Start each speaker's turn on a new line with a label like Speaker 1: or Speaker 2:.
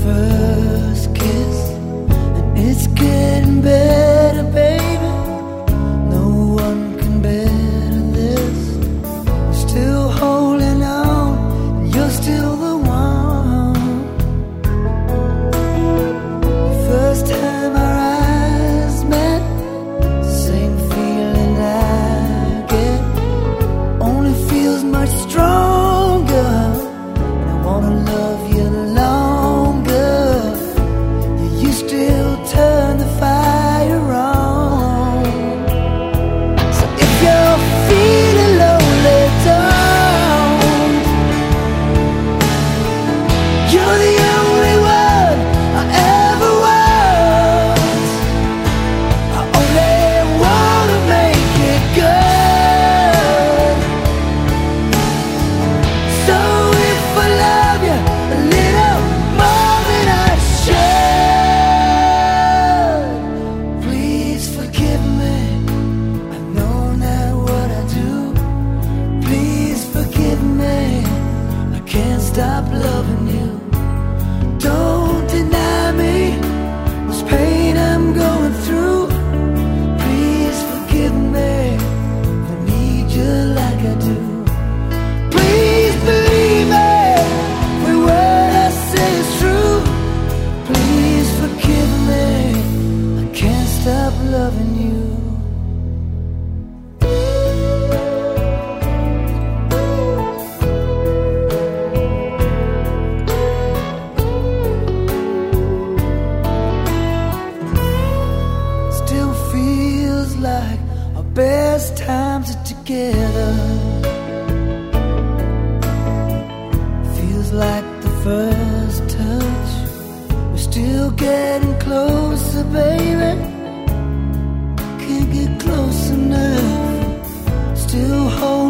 Speaker 1: 分。You're the best times are together. Feels like the first touch. We're still getting closer, baby. Can't get close enough. Still holding.